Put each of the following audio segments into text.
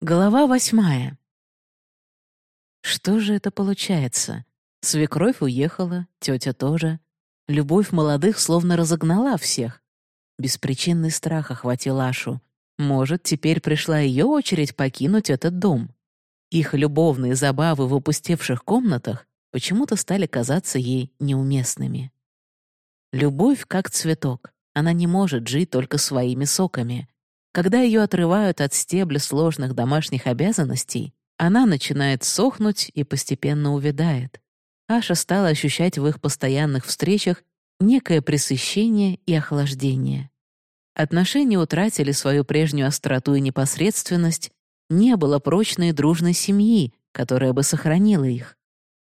Глава восьмая. Что же это получается? Свекровь уехала, тетя тоже. Любовь молодых словно разогнала всех. Беспричинный страх охватил Ашу. Может, теперь пришла ее очередь покинуть этот дом. Их любовные забавы в опустевших комнатах почему-то стали казаться ей неуместными. Любовь как цветок. Она не может жить только своими соками. Когда ее отрывают от стебля сложных домашних обязанностей, она начинает сохнуть и постепенно увядает. Аша стала ощущать в их постоянных встречах некое пресыщение и охлаждение. Отношения утратили свою прежнюю остроту и непосредственность, не было прочной дружной семьи, которая бы сохранила их.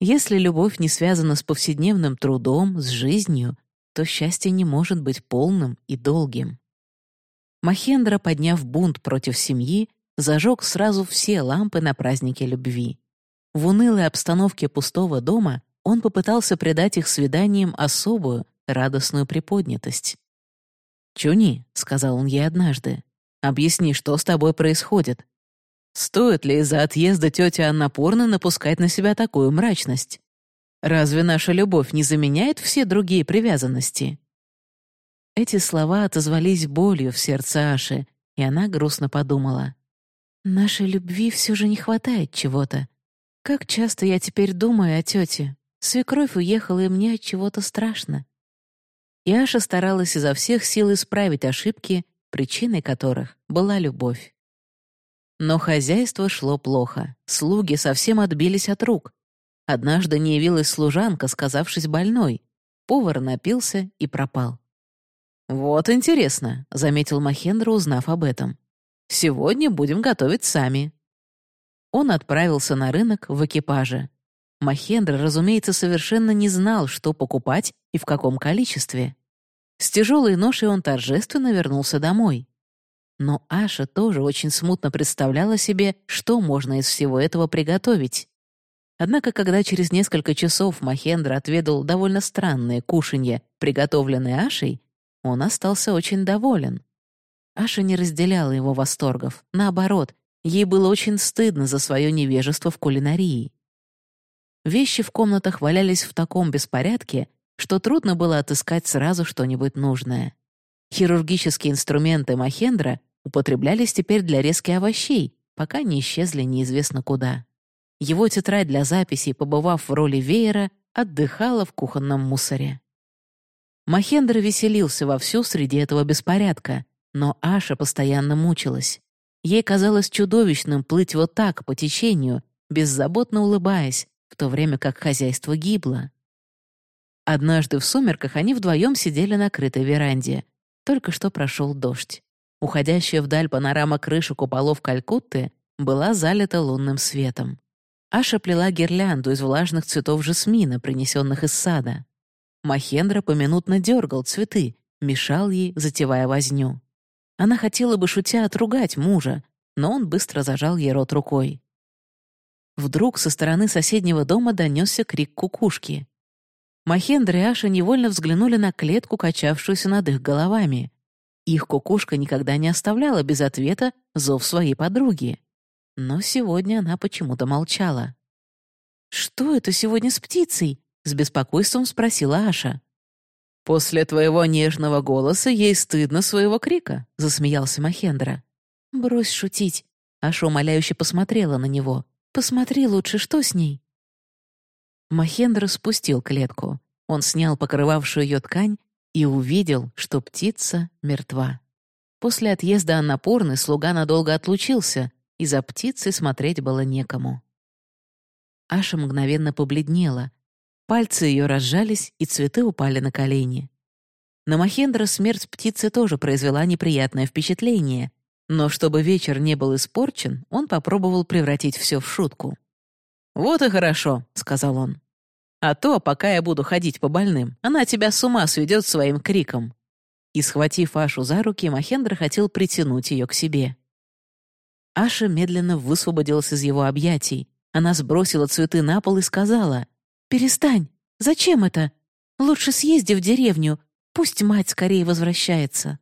Если любовь не связана с повседневным трудом, с жизнью, то счастье не может быть полным и долгим. Махендра, подняв бунт против семьи, зажег сразу все лампы на празднике любви. В унылой обстановке пустого дома он попытался придать их свиданиям особую, радостную приподнятость. «Чуни», — сказал он ей однажды, — «объясни, что с тобой происходит. Стоит ли из-за отъезда тети Аннапурны напускать на себя такую мрачность? Разве наша любовь не заменяет все другие привязанности?» Эти слова отозвались болью в сердце Аши, и она грустно подумала. «Нашей любви все же не хватает чего-то. Как часто я теперь думаю о тете. Свекровь уехала, и мне от чего-то страшно». И Аша старалась изо всех сил исправить ошибки, причиной которых была любовь. Но хозяйство шло плохо, слуги совсем отбились от рук. Однажды не явилась служанка, сказавшись больной. Повар напился и пропал. «Вот интересно», — заметил Махендра, узнав об этом. «Сегодня будем готовить сами». Он отправился на рынок в экипаже. Махендра, разумеется, совершенно не знал, что покупать и в каком количестве. С тяжелой ношей он торжественно вернулся домой. Но Аша тоже очень смутно представляла себе, что можно из всего этого приготовить. Однако, когда через несколько часов Махендра отведал довольно странное кушанье, приготовленное Ашей, он остался очень доволен. Аша не разделяла его восторгов. Наоборот, ей было очень стыдно за свое невежество в кулинарии. Вещи в комнатах валялись в таком беспорядке, что трудно было отыскать сразу что-нибудь нужное. Хирургические инструменты Махендра употреблялись теперь для резки овощей, пока не исчезли неизвестно куда. Его тетрадь для записей, побывав в роли веера, отдыхала в кухонном мусоре. Махендра веселился вовсю среди этого беспорядка, но Аша постоянно мучилась. Ей казалось чудовищным плыть вот так, по течению, беззаботно улыбаясь, в то время как хозяйство гибло. Однажды в сумерках они вдвоем сидели на крытой веранде. Только что прошел дождь. Уходящая вдаль панорама крыши куполов Калькутты была залита лунным светом. Аша плела гирлянду из влажных цветов жасмина, принесенных из сада. Махендра поминутно дергал цветы, мешал ей, затевая возню. Она хотела бы, шутя, отругать мужа, но он быстро зажал ей рот рукой. Вдруг со стороны соседнего дома донесся крик кукушки. Махендра и Аша невольно взглянули на клетку, качавшуюся над их головами. Их кукушка никогда не оставляла без ответа зов своей подруги. Но сегодня она почему-то молчала. «Что это сегодня с птицей?» С беспокойством спросила Аша. «После твоего нежного голоса ей стыдно своего крика», — засмеялся Махендра. «Брось шутить». Аша умоляюще посмотрела на него. «Посмотри лучше, что с ней?» Махендра спустил клетку. Он снял покрывавшую ее ткань и увидел, что птица мертва. После отъезда Аннапурны слуга надолго отлучился, и за птицей смотреть было некому. Аша мгновенно побледнела, Пальцы ее разжались, и цветы упали на колени. На Махендра смерть птицы тоже произвела неприятное впечатление, но чтобы вечер не был испорчен, он попробовал превратить все в шутку. «Вот и хорошо», — сказал он. «А то, пока я буду ходить по больным, она тебя с ума сведет своим криком». И, схватив Ашу за руки, Махендра хотел притянуть ее к себе. Аша медленно высвободилась из его объятий. Она сбросила цветы на пол и сказала, «Перестань! Зачем это? Лучше съезди в деревню, пусть мать скорее возвращается».